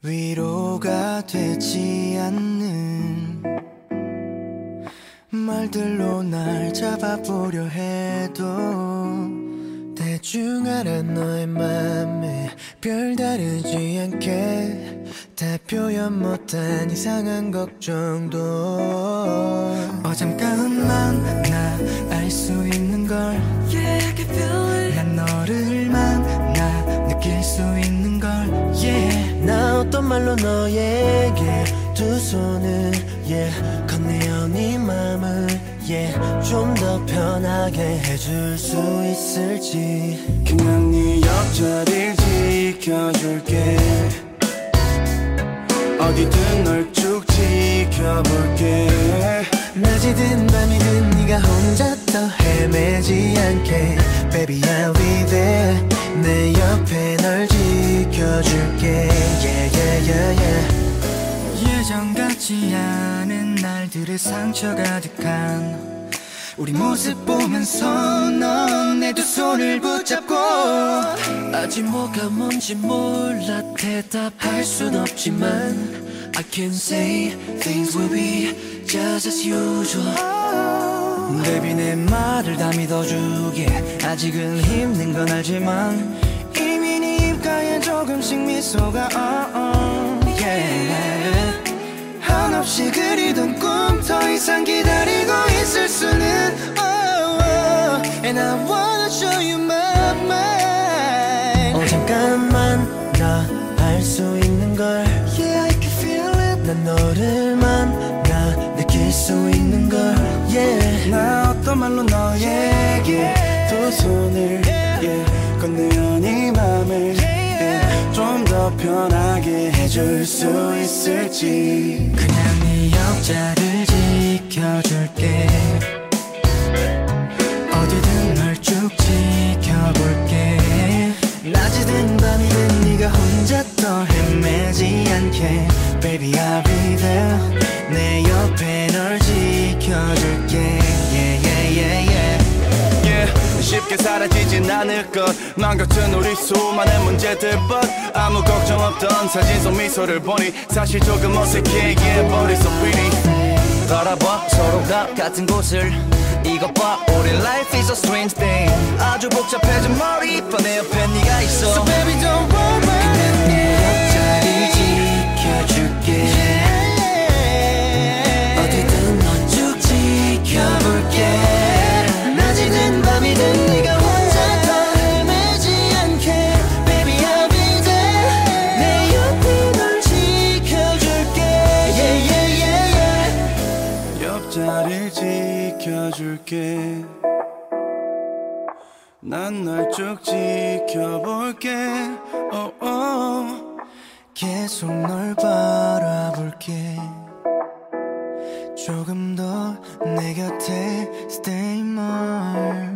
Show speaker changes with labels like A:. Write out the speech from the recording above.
A: 위로가 되지 않는 말들로 날 잡아보려 해도 대충 알아 너의 맘에 별다르지 않게 다 표현 못한 이상한 걱정도 어잠깐만 나알 수 있는 걸
B: Yeah,
A: 나 어떤 말로 너에게 두 손을 yeah. 건네어 네 맘을 yeah. 좀 더 편하게 해줄 수 있을지.
C: 그냥 네 옆자리를 지켜줄게. 어디든 널 쭉 지켜볼게.
A: 낮이든 밤이든 네가 혼자 더 헤매지 않게. Baby I'll be there. 내 옆에 널 지켜줄게. Yeah, yeah, yeah. 예전 같지 않은 날들의 상처 가득한 우리 모습 보면서 넌 내 두 손을 붙잡고 아직 뭐가 뭔지 몰라 대답할 순 없지만 I can say things will be just as usual Baby 내 말을 다 믿어주게 아직은 힘든 건 알지만 조금씩 미소가 uh, uh, yeah. 한없이 그리던 꿈 더 이상 기다리고 있을 수는 oh, oh. And I wanna show you my mind. 어 잠깐만. 나 알 수 있는 걸. Yeah I can feel it. 난 너를 만나 느낄 수 있는 걸. Yeah.
C: 나 어떤 말로 너에게 두 손을 yeah. 건네어 네 맘을. Yeah. 좀 더 편하게 해줄 수 있을지.
A: 그냥 네 옆자를 지켜줄게. 어디든 널 쭉 지켜볼게. 낮이든 밤이든 네가 혼자 더 헤매지 않게. Baby I'll
C: 쉽게 사라지진 않을 것난 같은 우리 수많은 문제들 but 아무 걱정 없던 사진 속 미소를 보니 사실 조금 어색해 yeah but it's so pretty
D: 바라봐 서로 다 같은 곳을 이것 봐 우리
A: 자리 지켜줄게. 난 널 쭉 지켜볼게. Oh, oh. 계속 널 바라볼게. 조금 더 내 곁에 stay more.